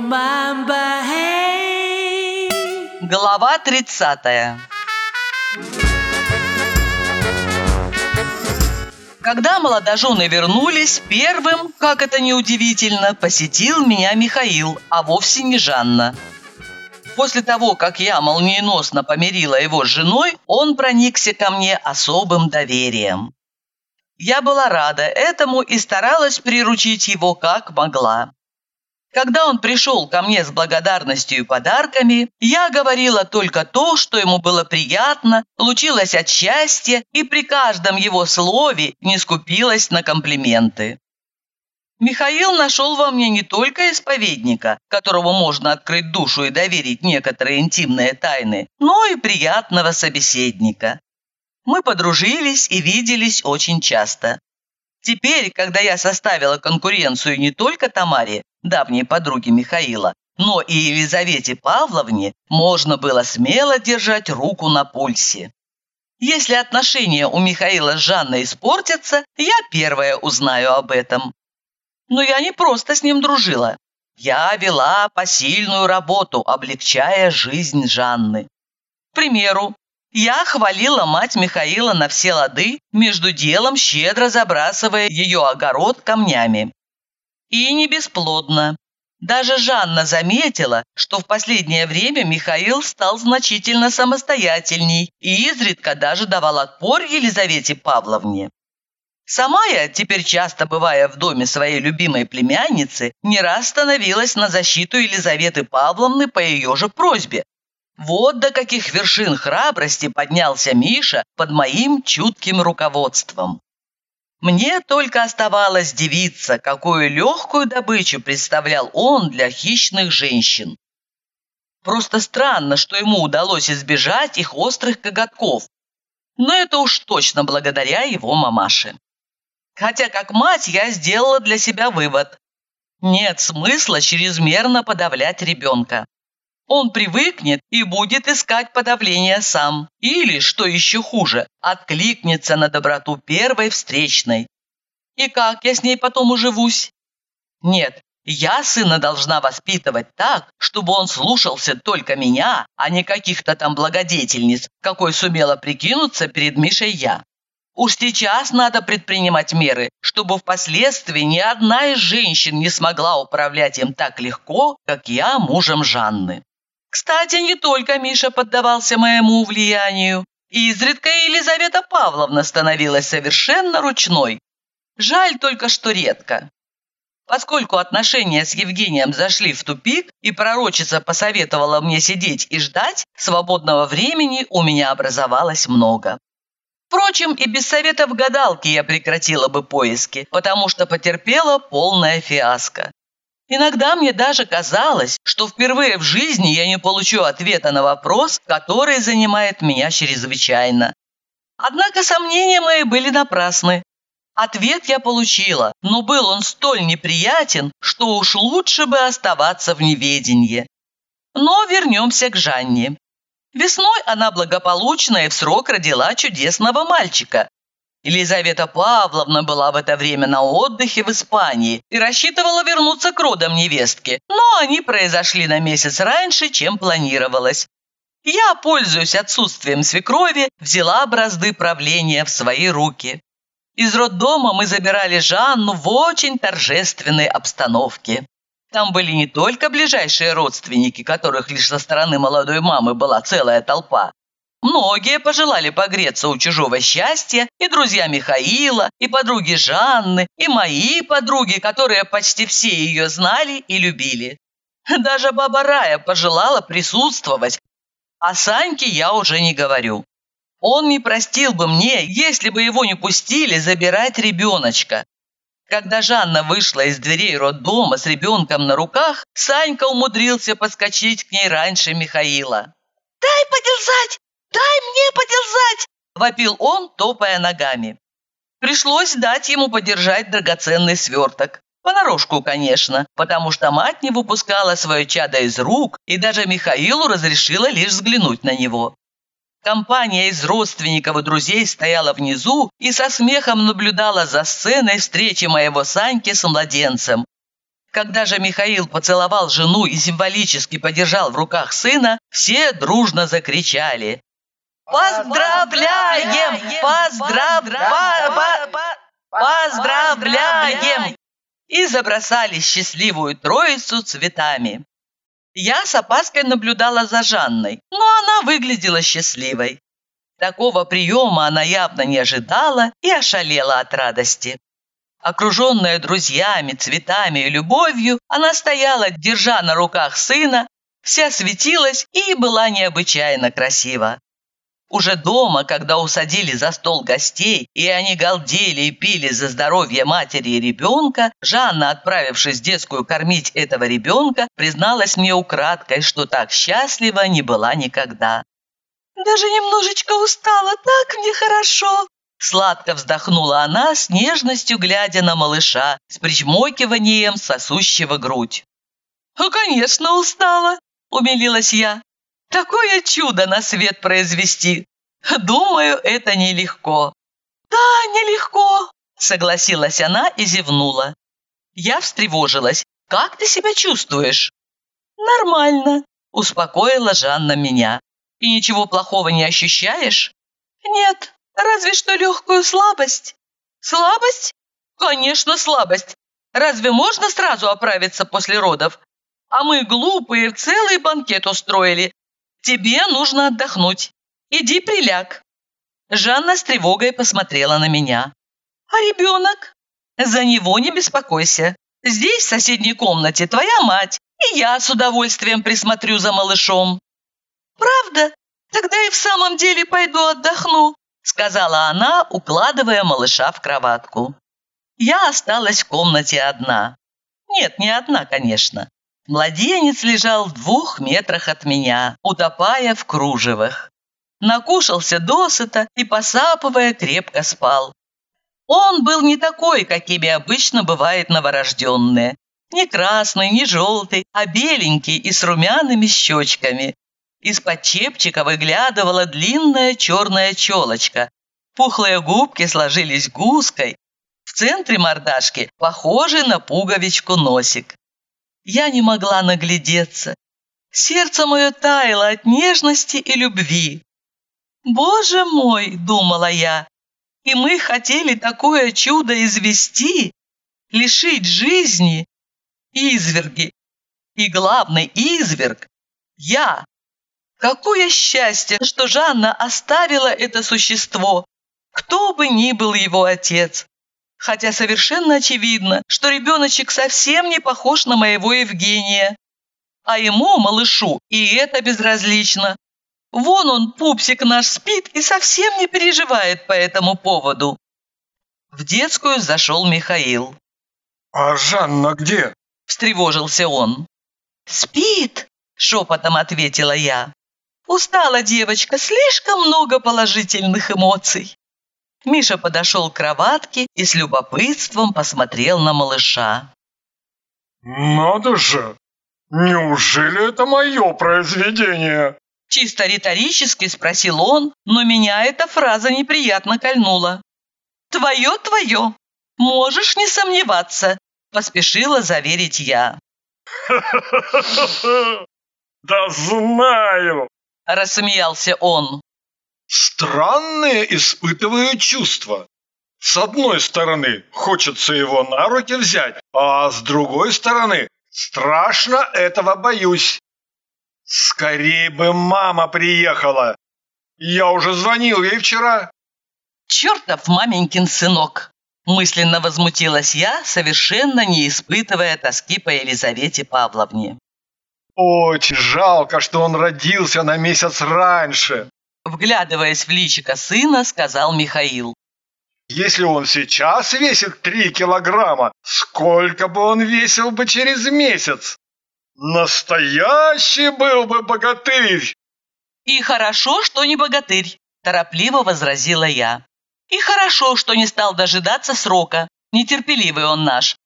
remember. Глава 30 Когда молодожены вернулись, первым, как это неудивительно, посетил меня Михаил, а вовсе не Жанна. После того, как я молниеносно помирила его с женой, он проникся ко мне особым доверием. Я была рада этому и старалась приручить его как могла. Когда он пришел ко мне с благодарностью и подарками, я говорила только то, что ему было приятно, лучилась от счастья и при каждом его слове не скупилась на комплименты. Михаил нашел во мне не только исповедника, которому можно открыть душу и доверить некоторые интимные тайны, но и приятного собеседника. Мы подружились и виделись очень часто. Теперь, когда я составила конкуренцию не только Тамаре, давней подруге Михаила, но и Елизавете Павловне, можно было смело держать руку на пульсе. Если отношения у Михаила с Жанной испортятся, я первая узнаю об этом. Но я не просто с ним дружила. Я вела посильную работу, облегчая жизнь Жанны. К примеру, я хвалила мать Михаила на все лады, между делом щедро забрасывая ее огород камнями. И не бесплодно. Даже Жанна заметила, что в последнее время Михаил стал значительно самостоятельней и изредка даже давал отпор Елизавете Павловне. Сама я, теперь часто бывая в доме своей любимой племянницы, не раз становилась на защиту Елизаветы Павловны по ее же просьбе. Вот до каких вершин храбрости поднялся Миша под моим чутким руководством. Мне только оставалось дивиться, какую легкую добычу представлял он для хищных женщин. Просто странно, что ему удалось избежать их острых коготков. Но это уж точно благодаря его мамаше. Хотя как мать я сделала для себя вывод. Нет смысла чрезмерно подавлять ребенка. Он привыкнет и будет искать подавление сам. Или, что еще хуже, откликнется на доброту первой встречной. И как я с ней потом уживусь? Нет, я сына должна воспитывать так, чтобы он слушался только меня, а не каких-то там благодетельниц, какой сумела прикинуться перед Мишей я. Уж сейчас надо предпринимать меры, чтобы впоследствии ни одна из женщин не смогла управлять им так легко, как я мужем Жанны. Кстати, не только Миша поддавался моему влиянию. Изредка Елизавета Павловна становилась совершенно ручной. Жаль только, что редко. Поскольку отношения с Евгением зашли в тупик, и пророчица посоветовала мне сидеть и ждать, свободного времени у меня образовалось много. Впрочем, и без советов гадалки я прекратила бы поиски, потому что потерпела полное фиаско. Иногда мне даже казалось, что впервые в жизни я не получу ответа на вопрос, который занимает меня чрезвычайно. Однако сомнения мои были напрасны. Ответ я получила, но был он столь неприятен, что уж лучше бы оставаться в неведении. Но вернемся к Жанне. Весной она благополучно и в срок родила чудесного мальчика. Елизавета Павловна была в это время на отдыхе в Испании и рассчитывала вернуться к родам невестки, но они произошли на месяц раньше, чем планировалось. Я, пользуясь отсутствием свекрови, взяла бразды правления в свои руки. Из роддома мы забирали Жанну в очень торжественной обстановке. Там были не только ближайшие родственники, которых лишь со стороны молодой мамы была целая толпа. Многие пожелали погреться у чужого счастья, и друзья Михаила, и подруги Жанны, и мои подруги, которые почти все ее знали и любили. Даже баба Рая пожелала присутствовать, о Саньке я уже не говорю. Он не простил бы мне, если бы его не пустили забирать ребеночка. Когда Жанна вышла из дверей роддома с ребенком на руках, Санька умудрился подскочить к ней раньше Михаила. «Дай подержать! Дай мне подержать!» – вопил он, топая ногами. Пришлось дать ему подержать драгоценный сверток. Понарошку, конечно, потому что мать не выпускала свое чадо из рук и даже Михаилу разрешила лишь взглянуть на него. Компания из родственников и друзей стояла внизу и со смехом наблюдала за сценой встречи моего Саньки с младенцем. Когда же Михаил поцеловал жену и символически подержал в руках сына, все дружно закричали. «Поздравляем! Поздравляем! Поздравляем!» И забросали счастливую троицу цветами. Я с опаской наблюдала за Жанной, но она выглядела счастливой. Такого приема она явно не ожидала и ошалела от радости. Окруженная друзьями, цветами и любовью, она стояла, держа на руках сына, вся светилась и была необычайно красива. Уже дома, когда усадили за стол гостей, и они галдели и пили за здоровье матери и ребенка, Жанна, отправившись в детскую кормить этого ребенка, призналась мне украдкой, что так счастлива не была никогда. «Даже немножечко устала, так мне хорошо!» Сладко вздохнула она, с нежностью глядя на малыша, с причмокиванием сосущего грудь. «Ну, конечно, устала!» – умилилась я. «Такое чудо на свет произвести! Думаю, это нелегко». «Да, нелегко!» – согласилась она и зевнула. Я встревожилась. «Как ты себя чувствуешь?» «Нормально», – успокоила Жанна меня. «И ничего плохого не ощущаешь?» «Нет, Разве что легкую слабость. Слабость? Конечно, слабость. Разве можно сразу оправиться после родов? А мы глупые целый банкет устроили. Тебе нужно отдохнуть. Иди приляг. Жанна с тревогой посмотрела на меня. А ребенок? За него не беспокойся. Здесь, в соседней комнате, твоя мать, и я с удовольствием присмотрю за малышом. Правда? Тогда и в самом деле пойду отдохну сказала она, укладывая малыша в кроватку. Я осталась в комнате одна. Нет, не одна, конечно. Младенец лежал в двух метрах от меня, утопая в кружевах. Накушался досыта и, посапывая, крепко спал. Он был не такой, какими обычно бывают новорожденные. Не красный, не желтый, а беленький и с румяными щечками, из-под чепчика выглядывала длинная черная челочка. Пухлые губки сложились гуской. В центре мордашки похожий на пуговичку носик. Я не могла наглядеться. Сердце мое таяло от нежности и любви. «Боже мой!» – думала я. «И мы хотели такое чудо извести, лишить жизни, изверги. И главный изверг – я, Какое счастье, что Жанна оставила это существо, кто бы ни был его отец. Хотя совершенно очевидно, что ребеночек совсем не похож на моего Евгения. А ему, малышу, и это безразлично. Вон он, пупсик наш, спит и совсем не переживает по этому поводу. В детскую зашел Михаил. «А Жанна где?» – встревожился он. «Спит!» – шепотом ответила я. Устала девочка, слишком много положительных эмоций. Миша подошел к кроватке и с любопытством посмотрел на малыша. «Надо же! Неужели это мое произведение?» Чисто риторически спросил он, но меня эта фраза неприятно кольнула. «Твое, твое! Можешь не сомневаться!» Поспешила заверить я. «Да знаю!» – рассмеялся он. «Странные испытываю чувства. С одной стороны, хочется его на руки взять, а с другой стороны, страшно этого боюсь. Скорее бы мама приехала. Я уже звонил ей вчера». «Чертов маменькин сынок!» Мысленно возмутилась я, совершенно не испытывая тоски по Елизавете Павловне. Очень жалко, что он родился на месяц раньше. Вглядываясь в личико сына, сказал Михаил. Если он сейчас весит три килограмма, сколько бы он весил бы через месяц? Настоящий был бы богатырь! И хорошо, что не богатырь, торопливо возразила я. И хорошо, что не стал дожидаться срока. Нетерпеливый он наш.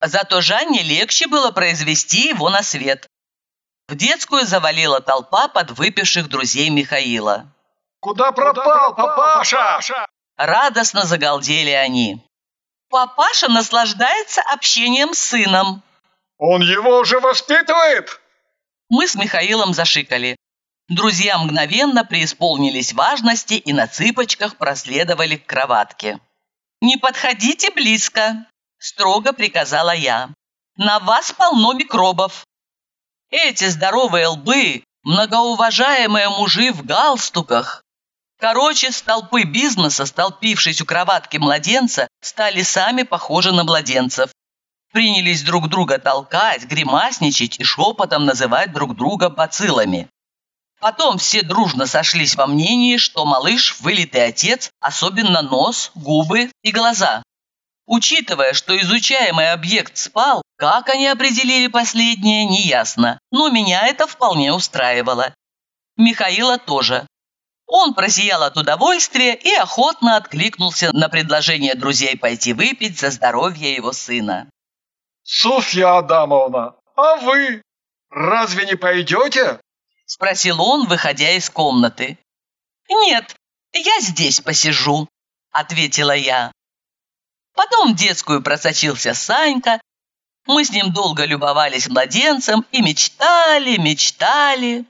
Зато Жанне легче было произвести его на свет. В детскую завалила толпа подвыпивших друзей Михаила. «Куда пропал папаша?» Радостно загалдели они. «Папаша наслаждается общением с сыном», Он его уже воспитывает? Мы с Михаилом зашикали. Друзья мгновенно преисполнились важности и на цыпочках проследовали к кроватке. «Не подходите близко!» – строго приказала я. «На вас полно микробов!» Эти здоровые лбы, многоуважаемые мужи в галстуках. Короче, с толпы бизнеса, столпившись у кроватки младенца, стали сами похожи на младенцев. Принялись друг друга толкать, гримасничать и шепотом называть друг друга бациллами. Потом все дружно сошлись во мнении, что малыш – вылитый отец, особенно нос, губы и глаза. Учитывая, что изучаемый объект спал, как они определили последнее, неясно, но меня это вполне устраивало. Михаила тоже. Он просиял от удовольствия и охотно откликнулся на предложение друзей пойти выпить за здоровье его сына. «Софья Адамовна, а вы разве не пойдете?» – спросил он, выходя из комнаты. «Нет, я здесь посижу», – ответила я. Потом в детскую просочился Санька. Мы с ним долго любовались младенцем и мечтали, мечтали.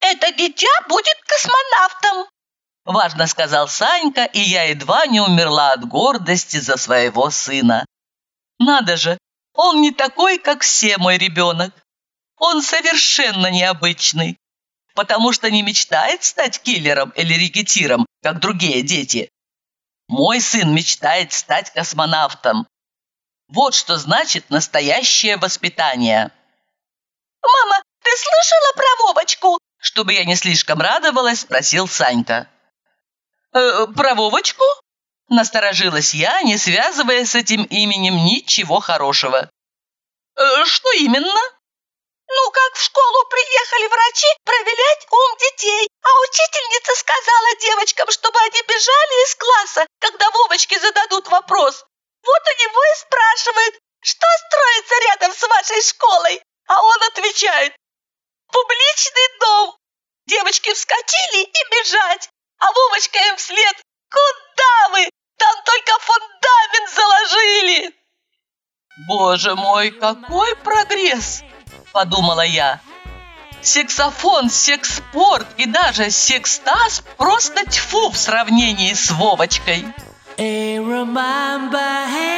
«Это дитя будет космонавтом», – важно сказал Санька, и я едва не умерла от гордости за своего сына. Надо же, он не такой, как все мой ребенок. Он совершенно необычный, потому что не мечтает стать киллером или рекетиром, как другие дети. Мой сын мечтает стать космонавтом. Вот что значит настоящее воспитание. «Мама, ты слышала про Вовочку?» Чтобы я не слишком радовалась, спросил Санька. «Э, «Про Вовочку?» Насторожилась я, не связывая с этим именем ничего хорошего. «Э, «Что именно?» Ну, как в школу приехали врачи проверять ум детей, а учительница сказала девочкам, чтобы они бежали из класса, когда Вовочке зададут вопрос. Вот у него и спрашивает, что строится рядом с вашей школой, а он отвечает, публичный дом. Девочки вскочили и бежать, а Вовочка им вслед, куда вы? Там только фундамент заложили. Боже мой, какой прогресс! – подумала я. Сексофон, секспорт и даже секстаз просто тьфу в сравнении с Вовочкой. A remember